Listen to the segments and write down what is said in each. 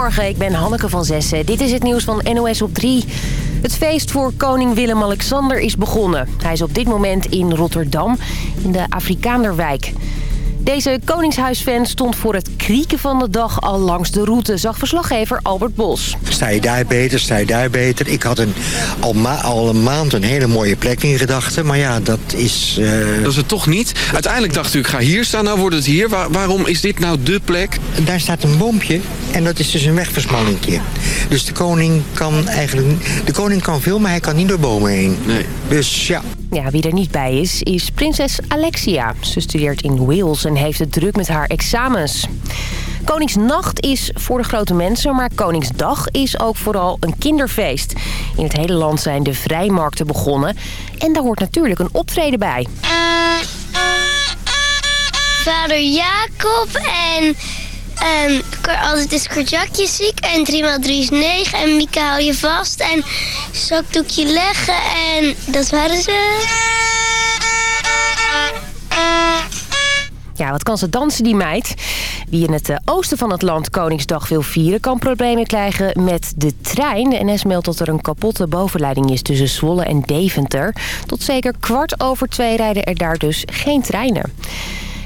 Goedemorgen, ik ben Hanneke van Zessen. Dit is het nieuws van NOS op 3. Het feest voor koning Willem-Alexander is begonnen. Hij is op dit moment in Rotterdam, in de Afrikaanderwijk. Deze Koningshuisfan stond voor het krieken van de dag al langs de route, zag verslaggever Albert Bos. Sta je daar beter, sta je daar beter. Ik had een, al, al een maand een hele mooie plek in gedachten, maar ja, dat is... Uh... Dat is het toch niet? Uiteindelijk dacht u, ik ga hier staan, nou wordt het hier. waarom is dit nou de plek? Daar staat een boompje en dat is dus een wegversmallingje. Dus de koning kan eigenlijk... De koning kan veel, maar hij kan niet door bomen heen. Nee. Dus ja... Ja, wie er niet bij is, is prinses Alexia. Ze studeert in Wales en heeft het druk met haar examens. Koningsnacht is voor de grote mensen, maar Koningsdag is ook vooral een kinderfeest. In het hele land zijn de vrijmarkten begonnen en daar hoort natuurlijk een optreden bij. Vader Jacob en Um, altijd is kortjakje ziek en 3x3 is 9 en Mieke hou je vast en zakdoekje leggen en dat waren ze. Ja, wat kan ze dansen die meid? Wie in het eh, oosten van het land Koningsdag wil vieren... kan problemen krijgen met de trein. De NS meldt dat er een kapotte bovenleiding is tussen Zwolle en Deventer. Tot zeker kwart over twee rijden er daar dus geen treinen.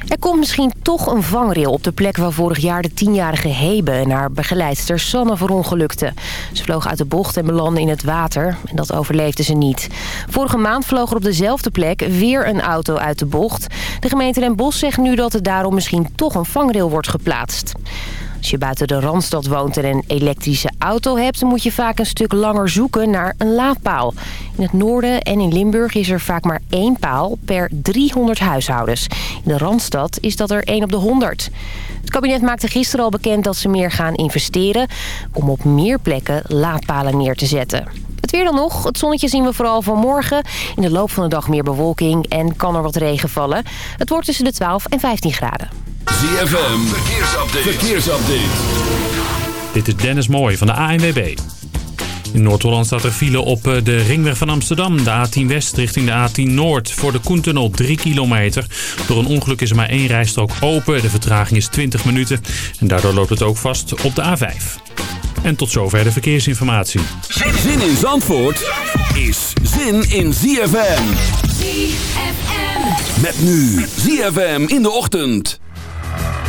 Er komt misschien toch een vangrail op de plek waar vorig jaar de tienjarige Hebe en haar begeleidster Sanne verongelukte. Ze vloog uit de bocht en belandde in het water en dat overleefde ze niet. Vorige maand vloog er op dezelfde plek weer een auto uit de bocht. De gemeente Den Bosch zegt nu dat er daarom misschien toch een vangrail wordt geplaatst. Als je buiten de Randstad woont en een elektrische auto hebt... moet je vaak een stuk langer zoeken naar een laadpaal. In het noorden en in Limburg is er vaak maar één paal per 300 huishoudens. In de Randstad is dat er één op de 100. Het kabinet maakte gisteren al bekend dat ze meer gaan investeren... om op meer plekken laadpalen neer te zetten. Het weer dan nog. Het zonnetje zien we vooral vanmorgen. In de loop van de dag meer bewolking en kan er wat regen vallen. Het wordt tussen de 12 en 15 graden. ZFM, verkeersupdate. verkeersupdate. Dit is Dennis Mooij van de ANWB. In Noord-Holland staat er file op eh, de ringweg van Amsterdam. De A10 West richting de A10 Noord. Voor de Koentunnel 3 kilometer. Door een ongeluk is er maar één rijstrook open. De vertraging is 20 minuten. En daardoor loopt het ook vast op de A5. En tot zover de verkeersinformatie. Zin in Zandvoort is zin in ZFM. ZFM. Met nu ZFM in de ochtend. Bye.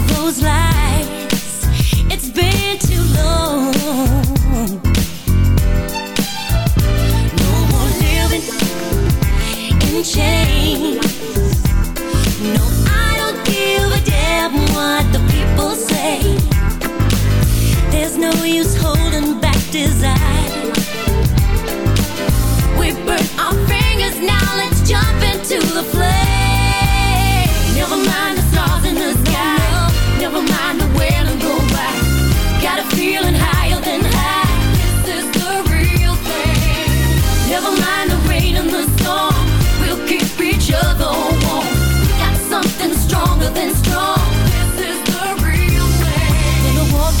those lights. It's been too long. No more living in chains. No, I don't give a damn what the people say. There's no use holding back desire.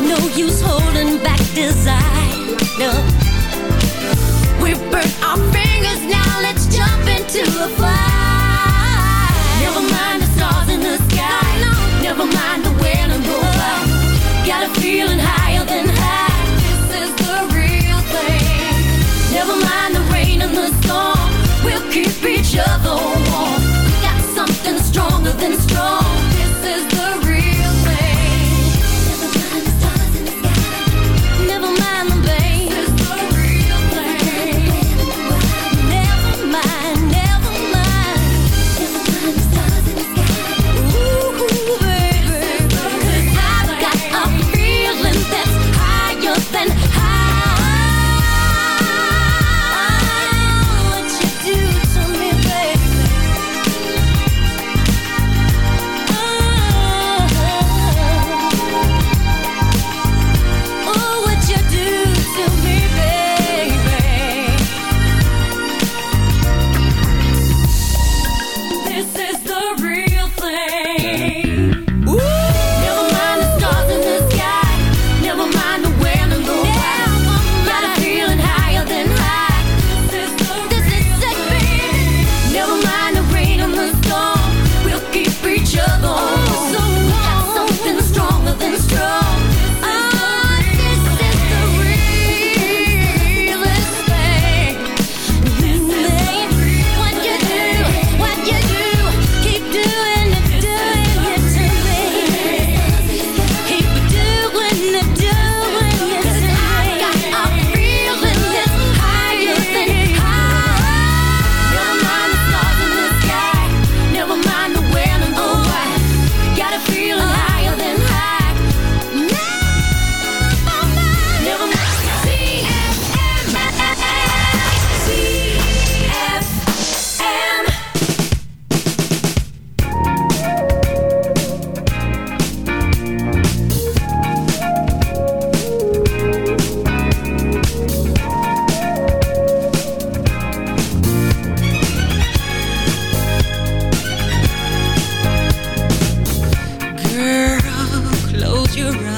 No use holding back desire. No. We burnt our fingers, now let's jump into a fire. Never mind the stars in the sky. No. Never mind the wailing go by. Got a feeling high. you're right.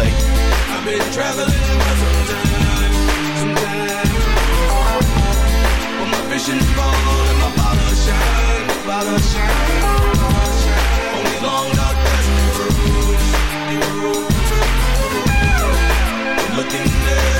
say, I've been traveling for some time, some time. But my vision bold and my bottle shine, bottle shine, bottle shine. On long dark dusty roads, roads. I'm looking there's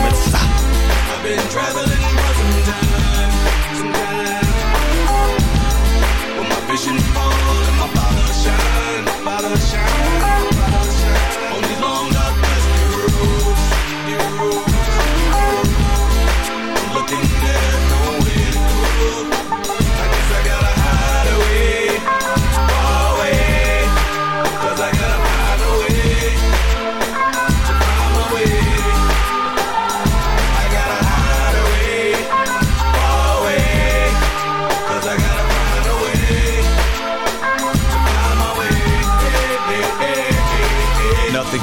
I've been traveling my vision and my shine,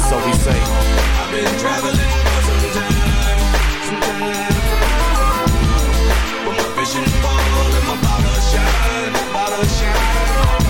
So we say, I've been traveling my vision and my bottle shine, shine, bottle shine.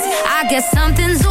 I guess something's a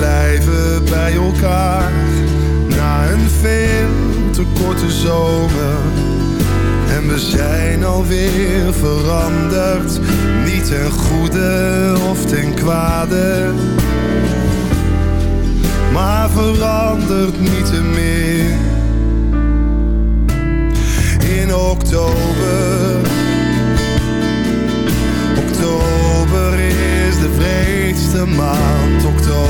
blijven bij elkaar na een veel te korte zomer. En we zijn alweer veranderd, niet ten goede of ten kwade. Maar verandert niet te meer. In oktober, oktober is de vreedste maand, oktober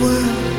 World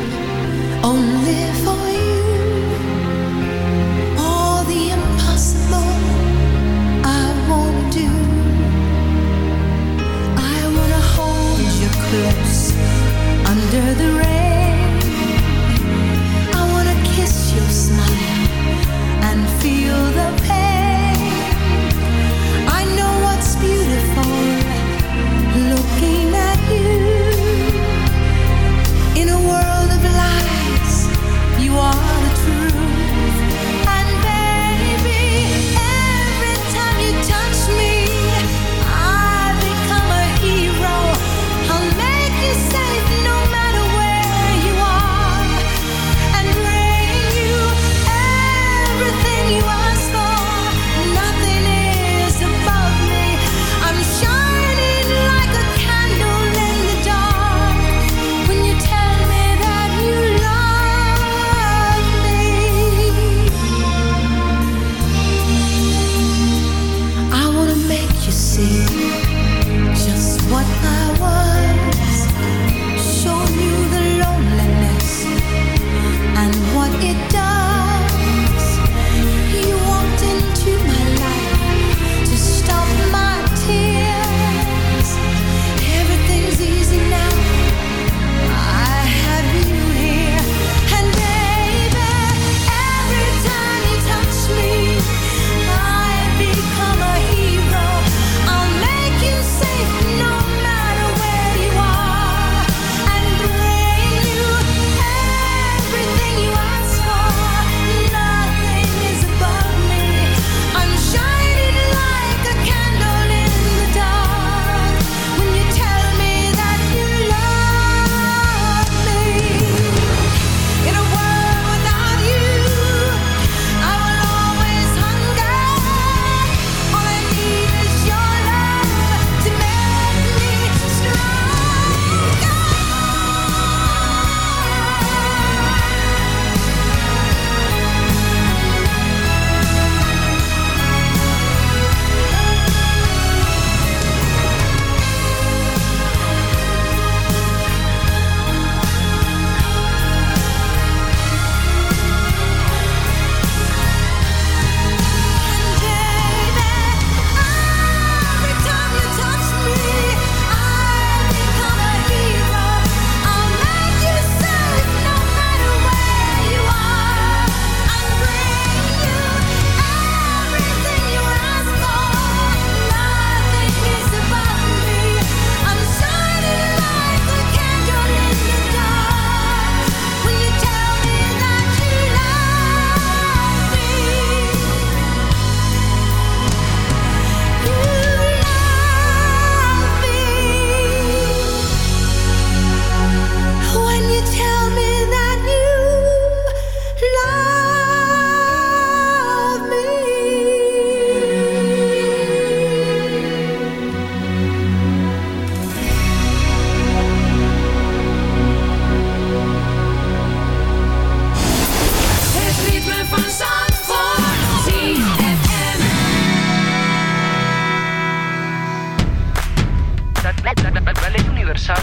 la- la ley universal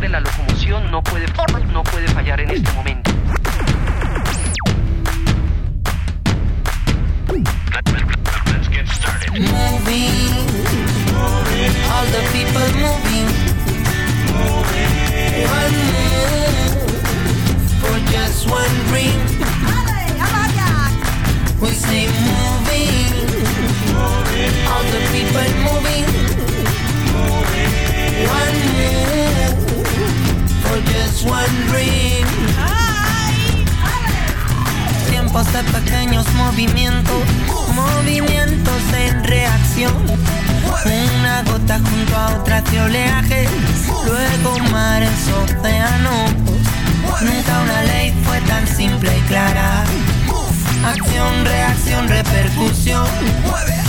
de, la locomoción no puede, no puede fallar en este momento. Moving, all the people moving. One move for just one dream. We say moving, all the people moving. For just one dream. Tiempos de pequeños movimientos, movimientos en reacción. Una gota junto a otra hace oleaje, luego mares, océanos. Nunca una ley fue tan simple y clara. Acción, reacción, repercusión.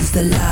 Is the life,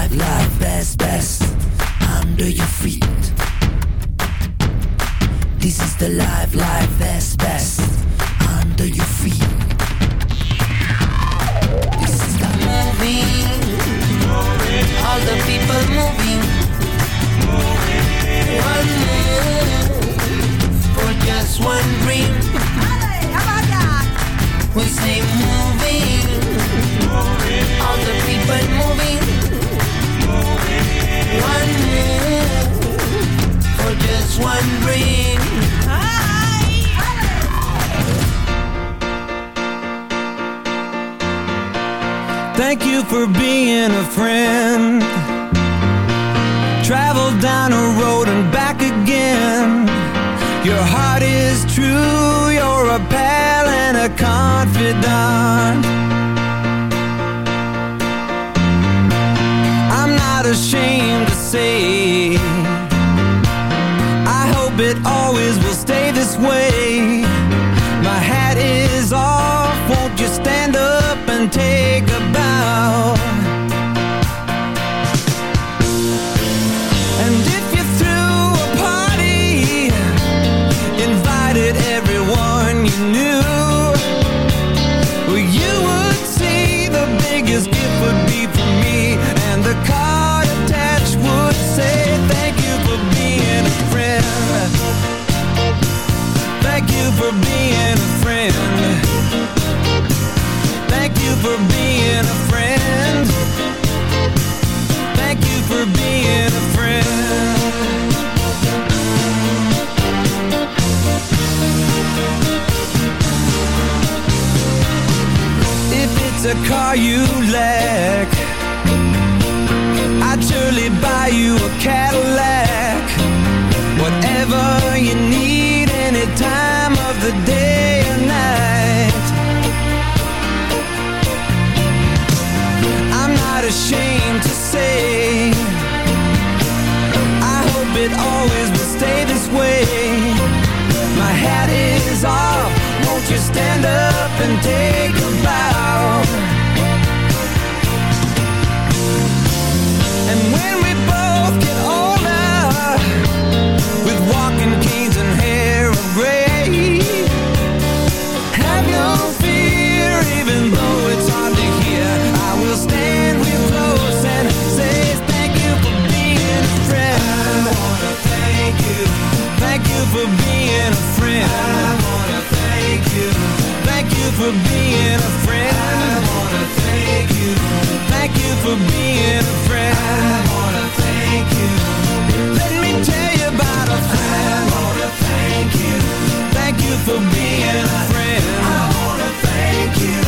for being a friend. I wanna thank you.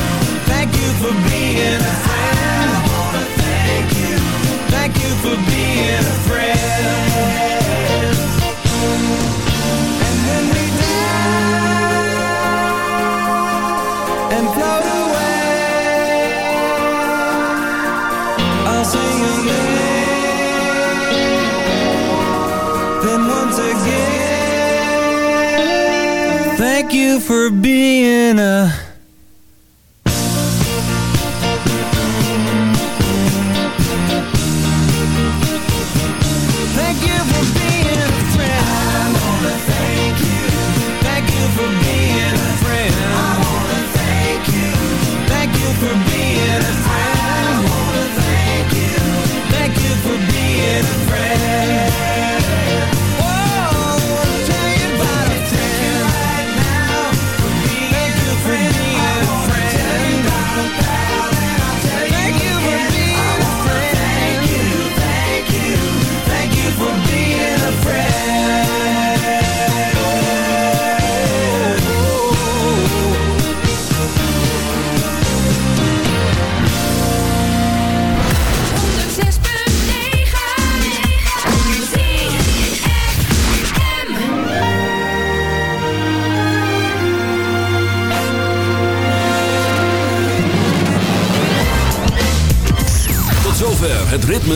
Thank you for being a friend. I wanna thank you. Thank you for being for being a